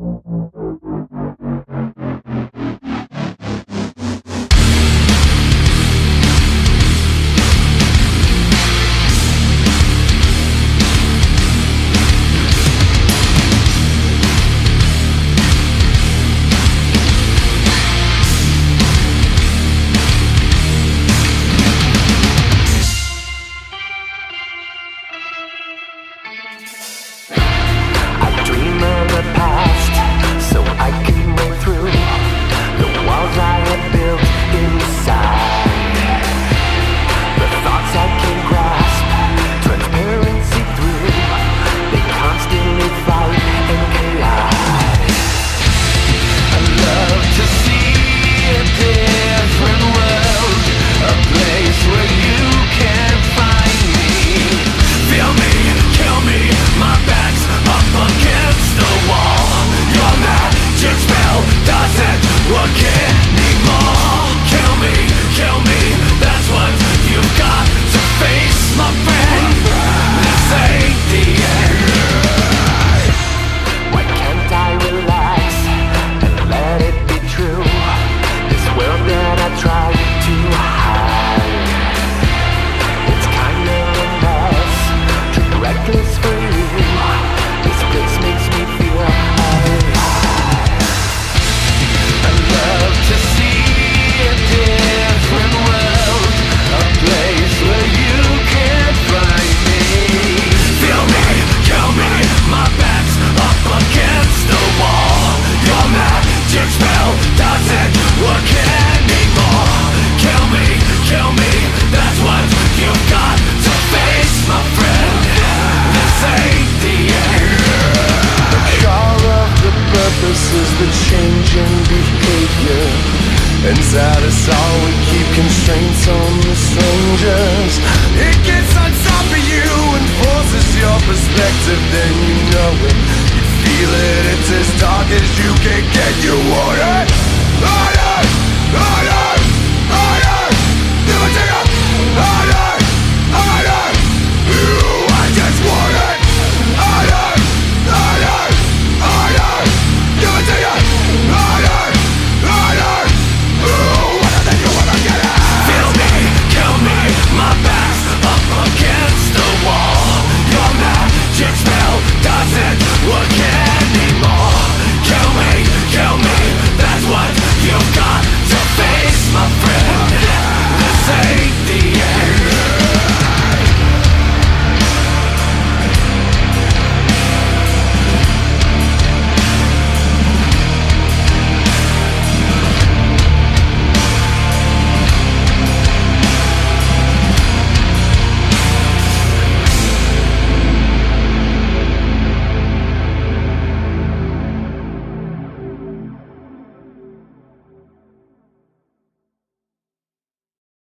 Música Inside us all we keep constraints on the strangers. It gets on top of you and forces your perspective Then you know it, you feel it, it's as dark as you can get You want it